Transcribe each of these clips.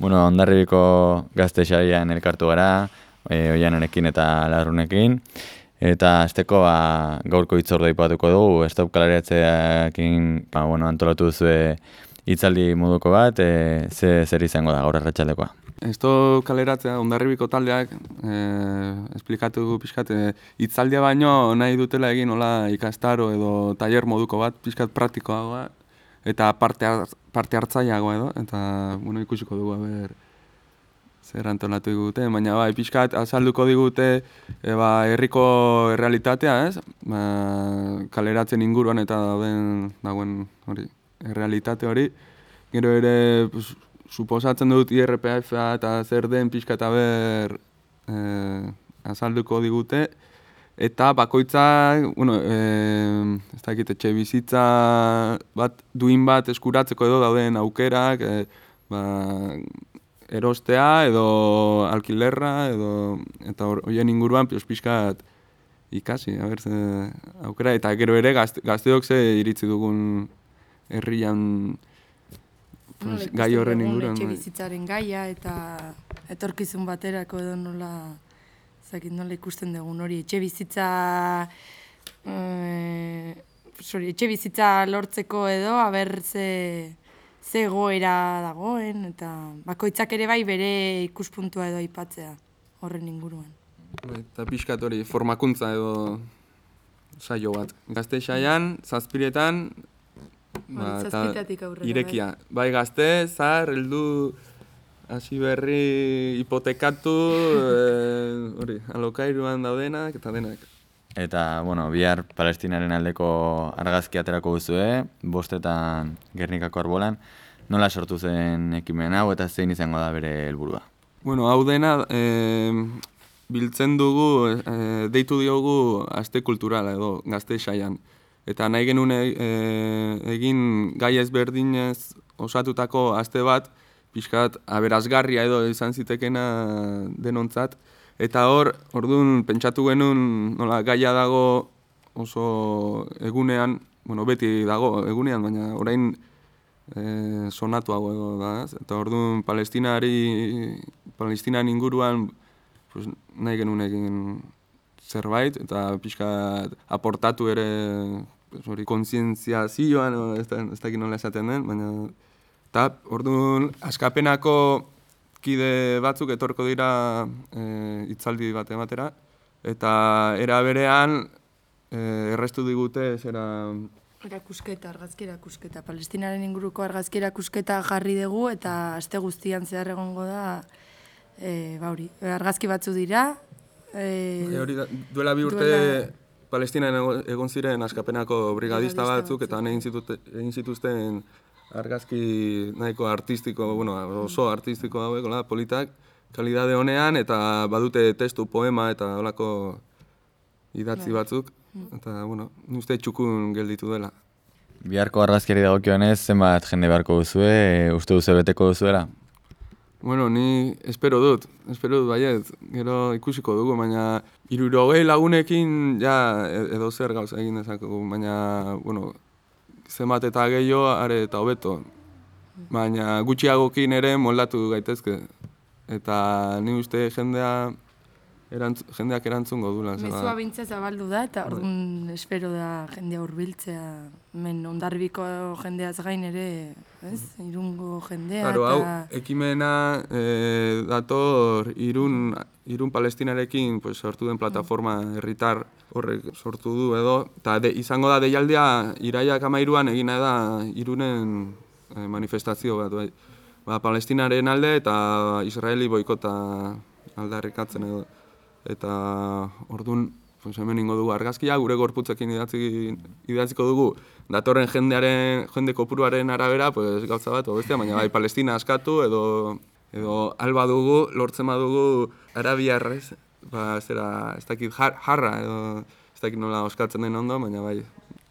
Bueno, ondarribiko gazte xaian elkartu gara, e, oiananekin eta larrunekin. Eta azteko ba, gaurko itzordo ipatuko dugu, estop kalareatzeakin ba, bueno, antolatu zuen hitzaldi moduko bat, e, ze, zer izango da gaur erratxaldekoa. Esto kaleratzea ondarribiko taldeak e, esplikatu pixkat e, hitzaldia baino nahi dutela egin nola ikastaro edo tailer moduko bat pixkat praktikoagoa eta parte, parte hartzaiagoa edo eta bueno, ikusiko dugu ber zer antolatu digute, baina bai, pixkat azalduko digute e, ba, herriko errealitatea, ez? Ba, kaleratzen inguruan eta dauden dagoen hori, errealitate hori. Gero ere, pues, suposatzen dut IRPF eta zer den pixka eta ber e, azalduko digute. Eta bakoitza, bueno, e, ez dakit, etxe bizitza bat, duin bat eskuratzeko edo dauden aukerak, e, ba, erostea edo alkilerra edo eta horien inguruan pioz pixkat ikasi, a ber, aukera, eta gero ere gazte, gazteok ze iritzi dugun herrian pues, gai horren inguruan. Etxe bai. bizitzaren gaia eta etorkizun baterako edo nola, zakit nola ikusten dugun hori, etxe bizitza, e, sorry, etxe bizitza lortzeko edo, aber ze, ze goera dagoen, eta bakoitzak ere bai bere ikuspuntua edo aipatzea horren inguruan. Eta pixkat hori, formakuntza edo saio bat. Gazte saian, zazpiretan, Ba, eta irekia. Bai. bai gazte, zar, heldu hasi berri hipotekatu, e, hori, alokairuan daudenak eta denak. Eta, bueno, bihar palestinaren aldeko argazki aterako duzue, bostetan Gernikako arbolan. Nola sortu zen ekimen hau eta zein izango da bere helburua? Bueno, hau dena, e, biltzen dugu, e, deitu diogu aste kulturala edo gazte saian. Eta nahi genuen e, egin gai ezberdinez osatutako aste bat, pixkat aberazgarria edo izan zitekena denontzat. Eta hor, orduan pentsatu genuen nola gaia dago oso egunean, bueno, beti dago egunean, baina orain e, sonatuago edo da. Eta orduan palestinari, palestinan inguruan pues, nahi genuen egin zerbait, eta pixkat aportatu ere hori kontzientzia zioan, ez, ez dakit nola esaten den, baina... Eta, orduan, askapenako kide batzuk etorko dira e, itzaldi bat ematera, eta era berean e, errestu digute zera... Erakusketa, argazki erakusketa. Palestinaren inguruko argazki erakusketa jarri dugu, eta aste guztian zehar egongo da, e, ba hori, argazki batzu dira. E, hori da, duela bi urte... Duela... Palestina egon ziren askapenako brigadista batzuk eta egin egin zituzten argazki nahiko artistiko, bueno, oso artistiko hauek, hola, politak, kalidade honean eta badute testu poema eta holako idatzi batzuk. Eta bueno, uste txukun gelditu dela. Biharko argazkiari dagokionez, zenbat jende beharko duzue, uste duzu beteko duzuela? Bueno, ni espero dut, espero dut baiet, gero ikusiko dugu, baina irurogei lagunekin ja e-, edo zer gauza egin dezakegu, baina, bueno, zenbat eta gehiago, are eta hobeto. Baina gutxiagokin ere moldatu gaitezke. Eta ni uste jendea erantz, jendeak erantzungo dula. Mezua bintza zabaldu da, eta orduan espero da jendea hurbiltzea. Men ondarbiko jendeaz gain ere, ez? Irungo jendea. Claro, hau, ekimena e, dator irun, irun palestinarekin pues, sortu den plataforma herritar horrek sortu du edo. Eta izango da deialdea iraiak amairuan egina da irunen e, manifestazio bat. Bai. Ba, palestinaren alde eta israeli boikota aldarrikatzen edo eta ordun pues hemen ingo dugu argazkia gure gorputzekin idatzi idatziko dugu. Datorren jendearen jende kopuruaren arabera pues gauza bat bestea baina bai Palestina askatu edo edo alba dugu lortzen badugu arabiarrez. Ba zera ez dakit jarra edo ez dakit nola oskatzen den ondo baina bai.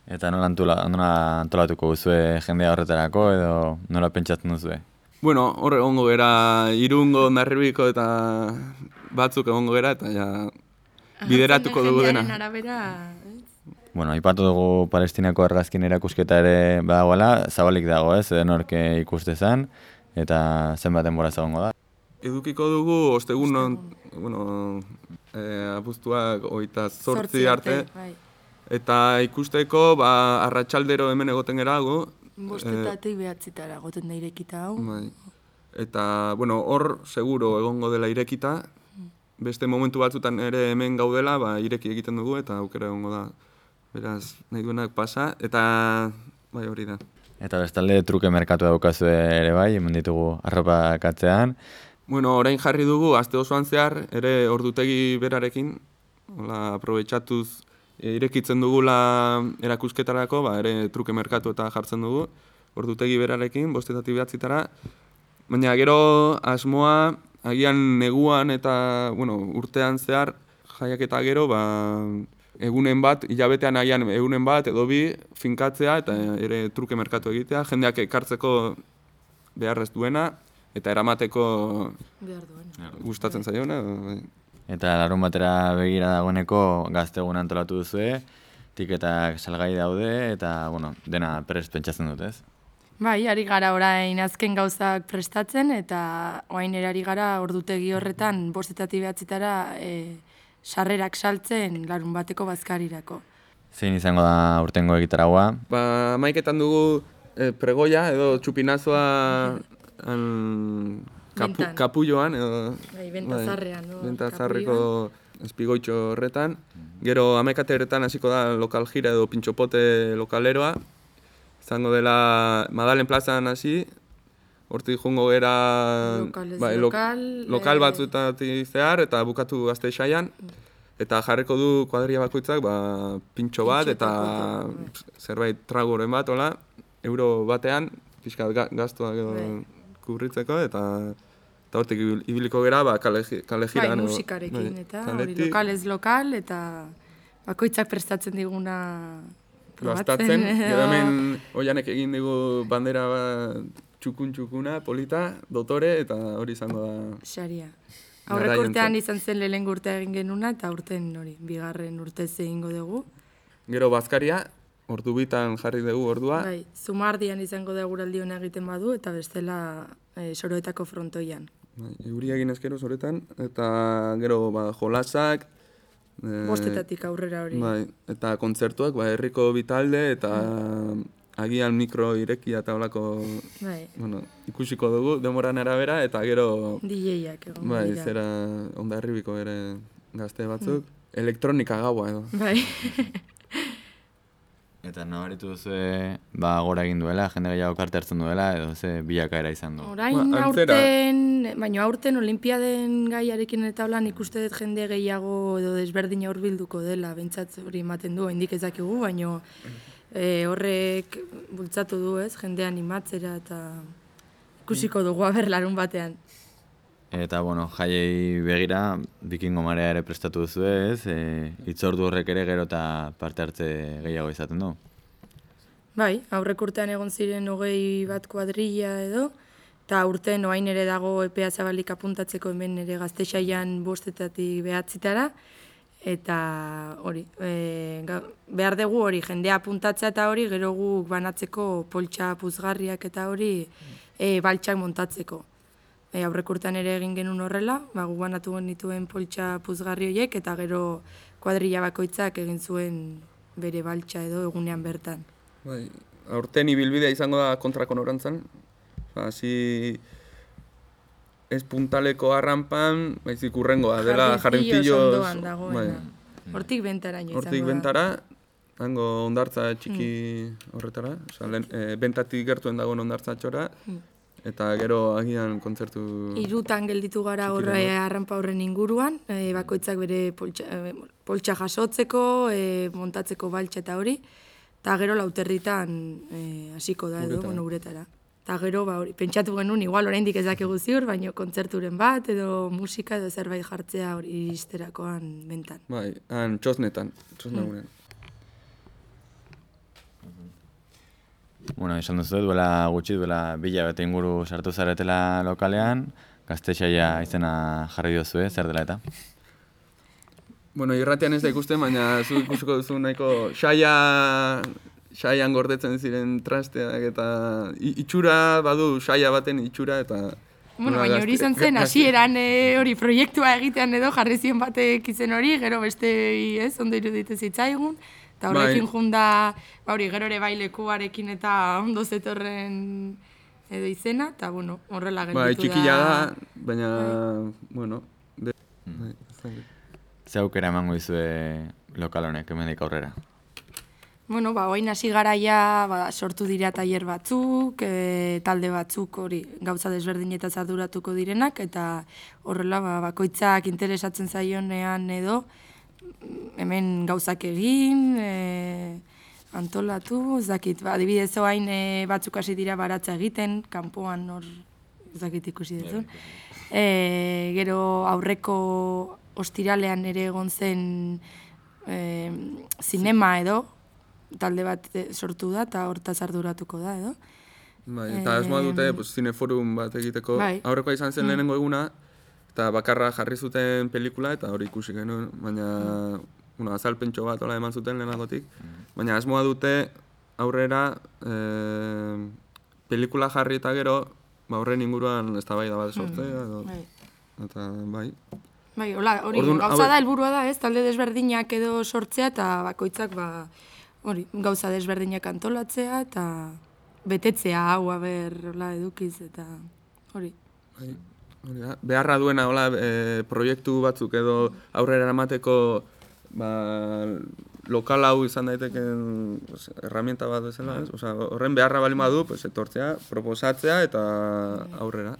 Eta nola antula nola antolatuko duzue jendea horretarako edo nola pentsatzen duzue? Bueno, hor egongo gera irungo, narribiko eta batzuk egongo gera eta ja bideratuko dugu dena. Arabera, Bueno, ipatu dugu palestinako argazkin erakusketa ere badagoela, zabalik dago ez, edo norke ikuste zen. eta zenbat denbora egongo da. Edukiko dugu ostegun non, bueno, e, abuztuak oita zortzi arte, bai. eta ikusteko ba, arratsaldero hemen egoten gerago, Bostetatik behatzitara goten da irekita hau. bai. eta bueno, hor seguro egongo dela irekita, beste momentu batzutan ere hemen gaudela, ba, ireki egiten dugu eta aukera egongo da. Beraz, nahi duenak pasa, eta bai hori da. Eta bestalde truke merkatu daukazu ere bai, hemen ditugu arropak atzean. Bueno, orain jarri dugu, aste osoan zehar, ere ordutegi berarekin, hola, aprobetxatuz e, irekitzen dugula erakusketarako, ba, ere truke merkatu eta jartzen dugu, ordutegi berarekin, bostetatik behatzitara. Baina gero asmoa, agian neguan eta, bueno, urtean zehar, jaiak eta gero, ba, egunen bat, hilabetean agian egunen bat edo bi finkatzea eta ere truke merkatu egitea, jendeak ekartzeko beharrez duena, eta eramateko Behar duen. gustatzen zaiona. bai. Eta larun batera begira dagoeneko gaztegun antolatu duzue, tiketak salgai daude eta, bueno, dena prest pentsatzen dut, ez? Bai, ari gara orain azken gauzak prestatzen eta orain erari gara ordutegi horretan bostetatik behatzitara e, sarrerak saltzen larun bateko bazkarirako. Zein izango da urtengo egitaragua? Ba, maiketan dugu e, pregoia edo txupinazoa an, kapu, kapulloan edo... Bai, bentazarrean, no? Bentazarreko espigoitxo horretan. Gero amekateretan hasiko da lokal jira edo pintxopote lokaleroa. Izango dela Madalen plazan hasi, hortik jungo gera Lokalez bai, lokal, lokal eh, batzutatik zehar eta bukatu gazte saian. Eta jarriko du kuadria bakoitzak ba, pintxo bat Pintxo eta eta koto, zerbait tragoren bat, hola, euro batean, pixkat ga, gaztuak edo Bai. kubritzeko, eta eta hortik ibil- ibiliko gera, ba, kale, kale Bai, jiran. musikarekin bai, eta hori kaletik, lokalez lokal eta bakoitzak prestatzen diguna Gastatzen, edo- gero hemen oianek egin digu bandera bat txukun txukuna, polita, dotore, eta hori izango da. Saria. Garai Aurreko urtean izan zen lehen urtea egin genuna eta urten hori, bigarren urtez egingo dugu. Gero bazkaria, ordu bitan jarri dugu ordua. Bai, zumardian izango da guraldi hona egiten badu eta bestela e, soroetako frontoian. Bai, euri egin ezkero zoretan, eta gero ba, jolasak, Bostetatik aurrera hori. Bai, eta kontzertuak, ba, herriko bitalde, eta agian mikro irekia eta holako, Bai, bueno, ikusiko dugu, demoran arabera, eta gero, DJak egon bai, dira. zera ondarribiko ere gazte batzuk, elektronika gaua edo. Bai, Eta nabaritu duzue, ba, gora egin duela, jende gehiago karte hartzen duela, edo ze bilakaera izan du. orain Ba, aurten, baina aurten olimpiaden gaiarekin eta holan ikuste dut jende gehiago edo desberdina hurbilduko dela, behintzat hori ematen du, indik ez dakigu, baina e, horrek bultzatu du ez, jende animatzera eta ikusiko dugu aber larun batean. Eta, bueno, jaiei begira, bikingo marea ere prestatu duzu ez, e, itzordu horrek ere gero eta parte hartze gehiago izaten du. Bai, aurrek urtean egon ziren hogei bat kuadrilla edo, eta urten oain ere dago epea zabalik apuntatzeko hemen ere gaztexaian bostetatik behatzitara, eta hori, e, behar dugu hori, jendea apuntatzea eta hori, gero guk banatzeko poltsa puzgarriak eta hori e, baltsak montatzeko. E, aurrek urtean ere egin genuen horrela, ba, guk banatu genituen poltsa puzgarri horiek, eta gero kuadrilla bakoitzak egin zuen bere baltsa edo egunean bertan. Bai, aurten ibilbidea izango da kontrako norantzan. Ba, hasi ez puntaleko arranpan, baizik urrengoa, dela jarrentillo... dagoena. Hortik bentaraino izango Hortik bentara, hango ondartza txiki horretara, osea, lehen, e, bentatik gertuen dagoen ondartza txora, eta gero agian kontzertu... Hirutan gelditu gara horre arranpa horren inguruan, e, bakoitzak bere poltsa, e, poltsa jasotzeko, e, montatzeko baltsa eta hori, eta gero lauterritan e, hasiko da edo, bueno, uretara. Eta gero, ba, hori, pentsatu genuen, igual oraindik ez dakigu ziur, baina kontzerturen bat, edo musika, edo zerbait jartzea hori iristerakoan bentan. Bai, han txosnetan, txosnagunean. Bueno, esan duzu, duela gutxi, duela bila bete inguru sartu zaretela lokalean, gaztexaia izena jarri duzu, zer dela eta? Bueno, irratian ez da ikusten, baina zu ikusiko duzu nahiko saia, saian gordetzen ziren trasteak eta itxura badu saia baten itxura eta Bueno, baina hori izan zen, hasieran eh, hori proiektua egitean edo jarri zion batek izen hori, gero beste, ez, ondo iruditu zitzaigun, eta horrekin Bai. junda, ba hori, gero ere bai lekuarekin eta ondo zetorren edo izena, eta bueno, horrela gelditu Bai, txikia da, baina, Bai. bueno, de, Mm. bai. Ze aukera emango dizue lokal honek, hemendik aurrera. Bueno, ba, oain hasi garaia ba, sortu dira tailer batzuk, e, talde batzuk hori gauza desberdinetaz arduratuko direnak, eta horrela ba, bakoitzak interesatzen zaionean edo hemen gauzak egin, e, antolatu, ez dakit, ba, adibidez oain e, batzuk hasi dira baratza egiten, kanpoan hor, ez dakit ikusi dut. E, gero aurreko ostiralean ere egon zen e, zinema edo, talde bat eh, sortu da eta hortaz arduratuko da edo. Bai, eta asmoa dute, pues, zineforum bat egiteko, Bai. aurrekoa izan zen lehenengo eguna, eta bakarra jarri zuten pelikula, eta hori ikusi genuen, baina, bueno, azalpentso bat hola eman zuten lehenagotik, baina asmoa dute aurrera e, pelikula jarri eta gero, ba, horren inguruan eztabaida bat sortzea, edo, Bai. eta bai, Bai, hola, hori gauza da, helburua da, ez, talde desberdinak edo sortzea eta bakoitzak ba, hori, gauza desberdinak antolatzea eta betetzea hau aber hola edukiz eta hori. Bai, hori da. Beharra duena hola, e, proiektu batzuk edo aurrera eramateko ba, lokal hau izan daiteken pues, herramienta bat bezala, ez? Osea, horren beharra bali badu, pues, etortzea, proposatzea eta aurrera.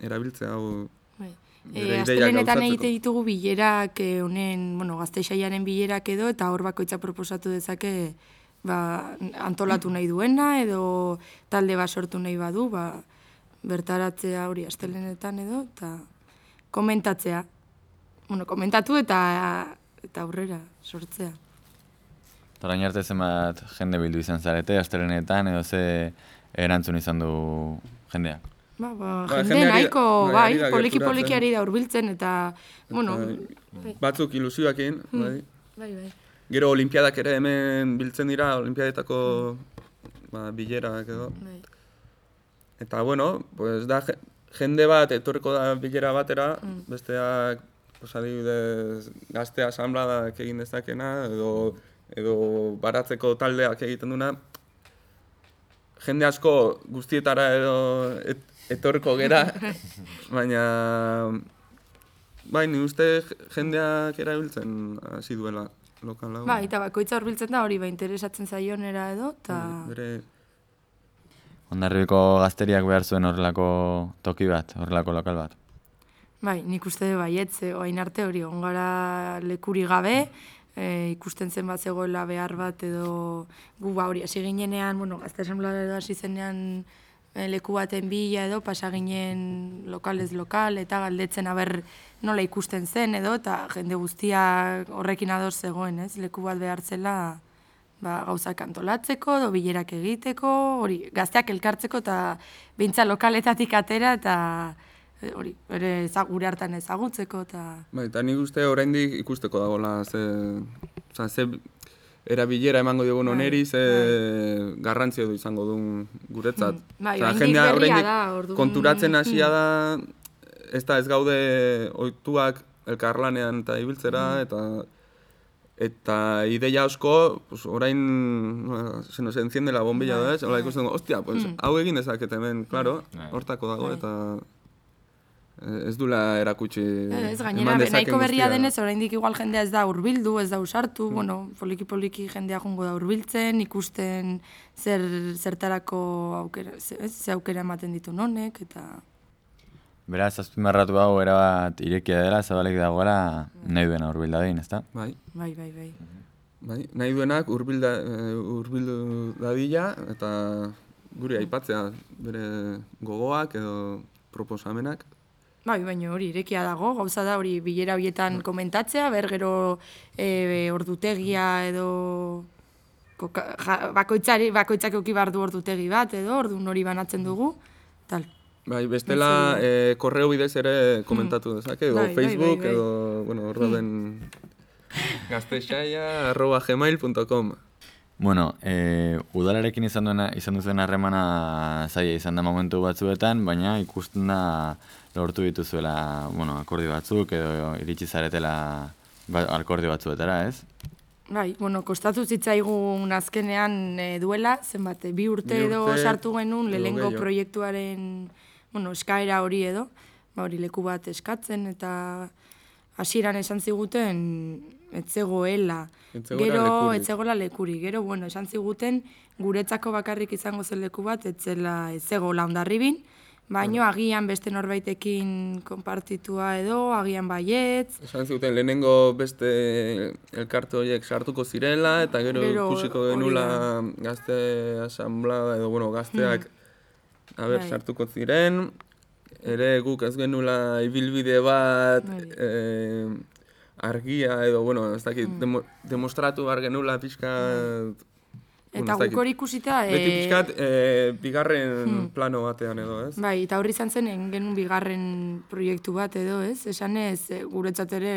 Erabiltzea hau Bai. Bere E, astelenetan egite ditugu bilerak eh, honen, bueno, gazteixaiaren bilerak edo, eta hor bakoitza proposatu dezake ba, antolatu nahi duena, edo talde bat sortu nahi badu, ba, bertaratzea hori astelenetan edo, eta komentatzea. Bueno, komentatu eta eta aurrera sortzea. Eta orain arte zenbat jende bildu izan zarete, astelenetan, edo ze erantzun izan du jendeak. Ba, ba, Ba, jende nahiko, bai, bai, ari da poliki gerturatzen. poliki ari da hurbiltzen eta, bueno, Bai. batzuk ilusioakin, bai. bai, bai. Gero olimpiadak ere hemen biltzen dira, olimpiadetako ba, bilerak edo. bai. Eta bueno, pues da je- jende bat etorriko da bilera batera, besteak pues adibidez gazte asanbladak egin dezakena edo edo baratzeko taldeak egiten duna. Jende asko guztietara edo et, etorriko gera, baina bai, ni uste jendeak erabiltzen hasi duela lokal hau. Bai, eta bakoitza hurbiltzen da hori ba interesatzen zaionera edo, eta Bere Ondarribiko gazteriak behar zuen horrelako toki bat, horrelako lokal bat. Bai, nik uste dut baietz, orain arte hori egon gara lekuri gabe, e, ikusten zen bat zegoela behar bat edo gu ba hori hasi ginenean, bueno, gazte edo hasi zenean eh, leku baten bila edo pasa ginen lokalez lokal eta galdetzen aber nola ikusten zen edo eta jende guztia horrekin ados zegoen, ez? Leku bat behar zela ba, gauzak antolatzeko, edo bilerak egiteko, hori, gazteak elkartzeko eta bintza lokaletatik atera eta e, hori, ere ezag- gure hartan ezagutzeko eta Bai, eta nik uste oraindik ikusteko dagoela ze, oza, ze erabilera emango diogun oneri, ze garrantzia du izango duen guretzat. Bai, Osea, oraindik jendea oraindik da, orduan- konturatzen hasia da, ez da ez gaude ohituak elkarlanean eta ibiltzera, eta eta ideia asko, pues, orain se nos enciende la bombilla da, ez? Hola ikusten dugu, ostia, pues, hau egin dezaket hemen, claro, hortako dago, Bai. eta eh, ez dula erakutsi ez eman gainera nahiko berria denez oraindik igual jendea ez da hurbildu, ez da usartu, bueno, poliki poliki jendea jongo da hurbiltzen, ikusten zer zertarako aukera, ze, ez, ze aukera ematen ditu honek eta Beraz, azpimarratu hau erabat irekia dela, zabalik dagoela nahi duena hurbil dadin, ezta? Bai, bai, bai, bai. bai, nahi duenak hurbilda, eh, hurbildu dadila eta guri aipatzea bere gogoak edo proposamenak. Bai, baina hori irekia dago, gauza da hori bilera horietan komentatzea, ber gero e, ordutegia edo koka, ja, bakoitzari, bakoitzak euki behar du ordutegi bat edo ordun hori banatzen dugu, tal. Bai, bestela eh, korreo bidez ere komentatu dezake, edo Bai, bai, Facebook, bai, bai. edo, bueno, hor dauden gaztexaia arroba gmail.com. Bueno, e, udalarekin izan, duena, izan duzuen harremana zaila izan da momentu batzuetan, baina ikusten da lortu dituzuela, bueno, akordio batzuk edo iritsi zaretela ba, akordio batzuetara, ez? Bai, bueno, kostatu zitzaigun azkenean e, duela, zenbat, bi urte Bi edo urte sartu genuen edo lehengo proiektuaren, bueno, eskaera hori edo, ba hori leku bat eskatzen eta hasieran esan ziguten etzegoela. Gero lekurik. etzegoela lekuri. Gero bueno, esan ziguten guretzako bakarrik izango zen leku bat etzela etzegoela Hondarribin, baino agian beste norbaitekin konpartitua edo agian baietz. Esan zuten lehenengo beste elkarte horiek sartuko zirela, eta gero, Gero ikusiko genula gazte asamblea edo, bueno, gazteak, a ber, Bai. sartuko ziren, ere guk ez genula ibilbide bat, Bai. eh, argia edo, bueno, ez dakit, Mm. demo, demostratu behar genula pixka... Eta guk hori ikusita... Beti eh, pixkat, eh, bigarren plano batean edo, ez? Bai, eta horri izan zen egin genuen bigarren proiektu bat edo, ez? Esan ez, e, guretzat ere,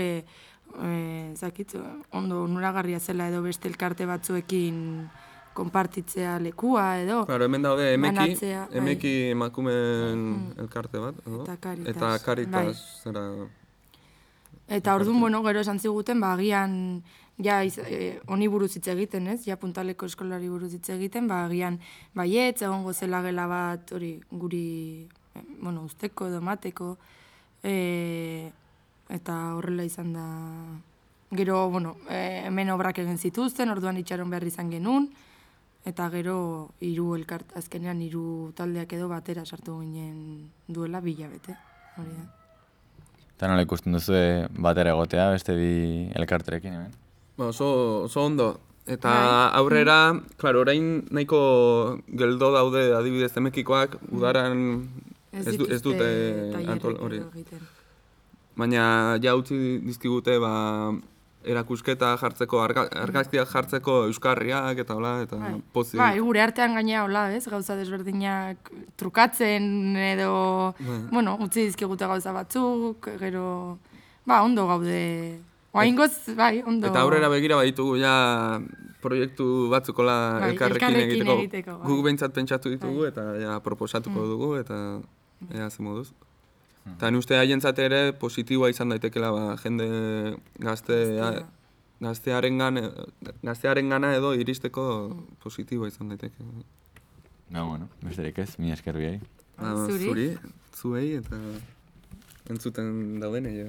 e, zakit, ondo onuragarria zela edo beste elkarte batzuekin konpartitzea lekua edo. Claro, hemen daude emeki, Banatzea, bai. emeki emakumeen elkarte bat, edo? Eta Caritas, Eta Caritas, bai. zera... Eta orduan, bueno, gero esan ziguten, ba, agian, ja, iz, e, honi buruz hitz egiten, ez? Ja, puntaleko eskolari buruz hitz egiten, ba, agian, baietz, egongo zela gela bat, hori, guri, e, bueno, usteko edo mateko, e, eta horrela izan da, gero, bueno, e, hemen obrak egin zituzten, orduan itxaron behar izan genuen, eta gero hiru elkart, azkenean hiru taldeak edo batera sartu ginen duela bilabete, hori da. Eta nola ikusten duzu batera egotea beste bi elkarterekin, hemen? Ba, oso, oso ondo. Eta Bai. aurrera, klaro, orain nahiko geldo daude adibidez emekikoak, udaran ez, du, ez dute antol hori. Baina ja utzi dizkigute ba, erakusketa jartzeko, arga, argazkiak jartzeko euskarriak eta hola, eta Bai. pozik. Bai, gure artean gainea hola, ez? Gauza desberdinak trukatzen edo, Bai. bueno, utzi dizkigute gauza batzuk, gero, ba, ondo gaude. Oaingoz, bai, ondo. Eta aurrera begira baditugu ja proiektu batzukola Bai, elkarrekin, elkarrekin egiteko. egiteko, bai. Guk behintzat pentsatu ditugu Bai. eta ja proposatuko Mm. dugu eta ea ze moduz. Eta ni uste haientzat ere positiboa izan daitekela ba, jende gazte, Gaztea. gaztearen gana, gaztearen gana edo iristeko Mm. positiboa izan daiteke. Ba, bueno, besterik ez, mi esker biei. Ba, Zuri. Zuri, zuei eta entzuten daudenei.